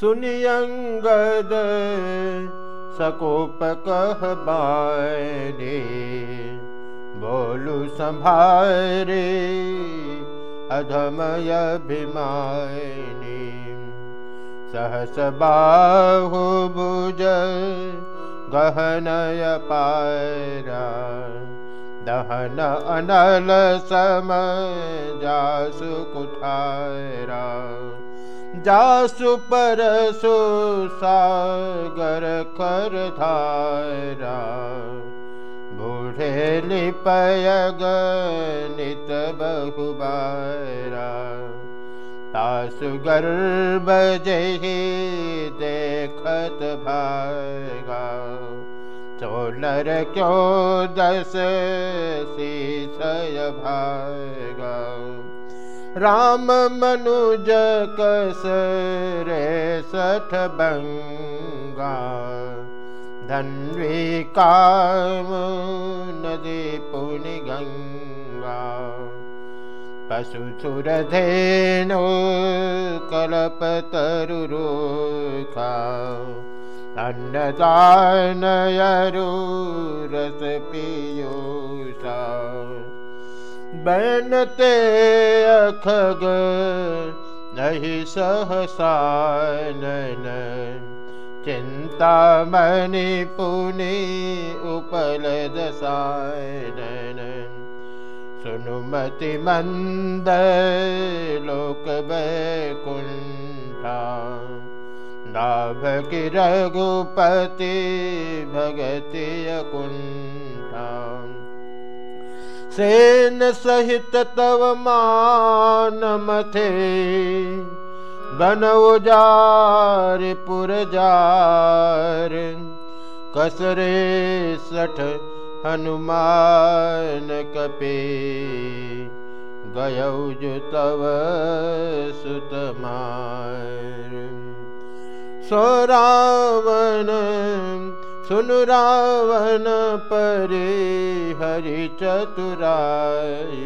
सुनियंगद सकोप कह बारे बोलु भिमानी सहस बाहु भुज गहनय पारा दहन अनल सम जासु कुठारा जासु परसु सागर कर धारा। बूढ़े लिपयग नित बहुबारा तासु गर्भ जही देखत भागा। चोलर क्यों दस शीशय भागा। राम मनुज कस रे सठ बंगा। धन्वी काम नदी पुनि गंगा। पशु सुर धेनो कलप तरु खा अन्नदानयरु रस पियूषा। बनते अखग नहीं सहसानन चिंता मणि पुनि उपल दसानन सुनुमति मंद लोक बैकुंठा नाभ की रघुपति भगति कुंठा सेन सहित तव मथे। बन उजार पुर जार। कसरे सठ हनुमान कपे। गयौ जो तव सुतमार सो रावण सुन रावण परे हरि चतुराय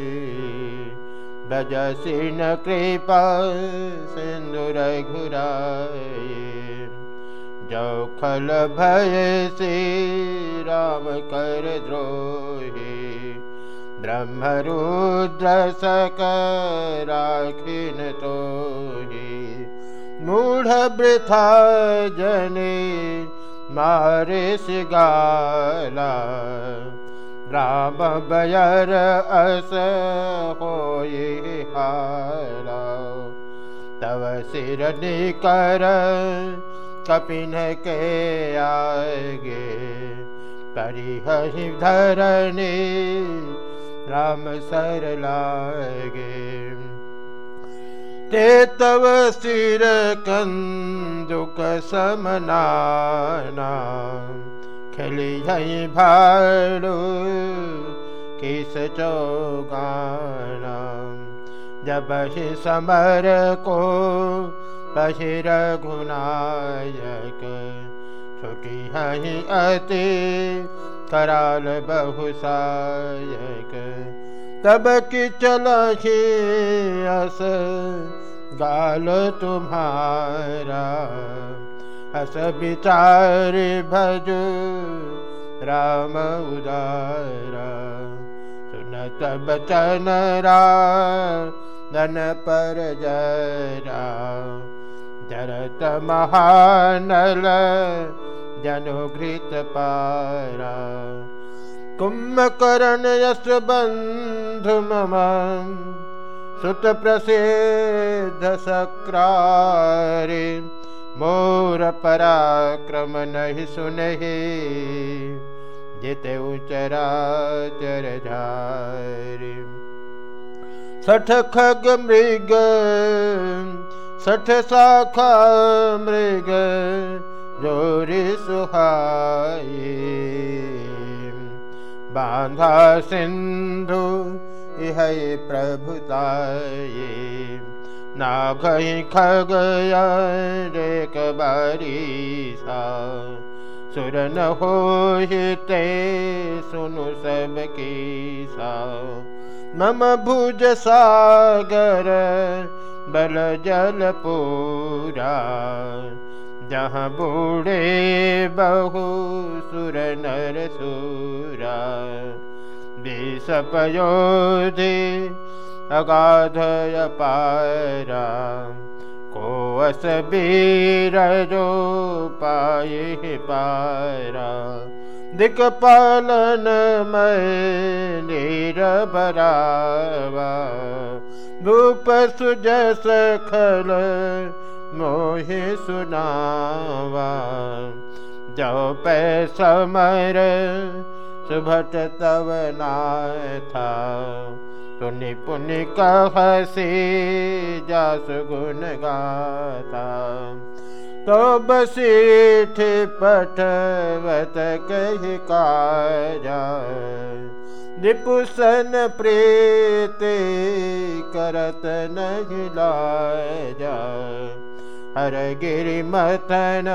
बजसिन कृपा सिंदुर घुराय जो खल भय से राम कर द्रोही। ब्रह्मरुद्र सक राखिन तो मूढ़ वृथा जने राम बयर अस हो हाला तव सिर निकर कपिन के आगे परिहि धरने राम सर लागे। ते तव सिर कंदुक समनाना खिली भाड़ू किस चौगाना। जब ही समर को पशिर घुनायक छुटी हही अति कराल बहुसायक। तब की चल अस गाल तुम्हारा अस विचार भज राम उदारा। सुनत बचन रा धन पर जरा। जरत महानल जनुघृत पारा। कुम्भकर्ण यश बंधु मम सुत प्रसिद्ध सक्रारे मोर पराक्रम नहीं सुनहि जिते उचरा चर झारी सठ खग मृग सठ शाखा मृग जोरी सुहाई बांधा सिंधु इह प्रभुताये नागई खगया एक बारीसा। सुर न हो ते सुनु सब की सा मम भुज सागर, बल जल पूरा। जहाँ बूढ़े बहु सुर नर सूरा। विषपयोधि अगाधय पारा को अस बीर जो पाए पारा दिक्पालन बरावा भूप सुजस खल मोहि सुनावा। जो पै समर सुभट तव था तुनि पुनि कहसी जास गुण गाता। तो बसीठ पठवत कही काजा। दिपुसन प्रीति करत नहीं लाजा। हर गिरि मतन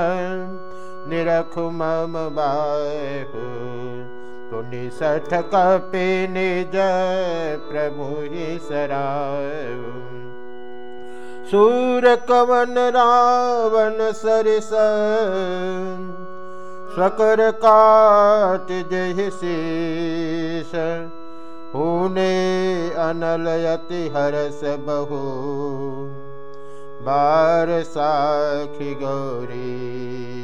निरख मम बाहु। तुनि सठ कपि निज प्रभु सराय सूर कवन रावण सरिस, स्वकर काट जय शीश ऊने अनलयति हरस बहु। बार साखी गौरीश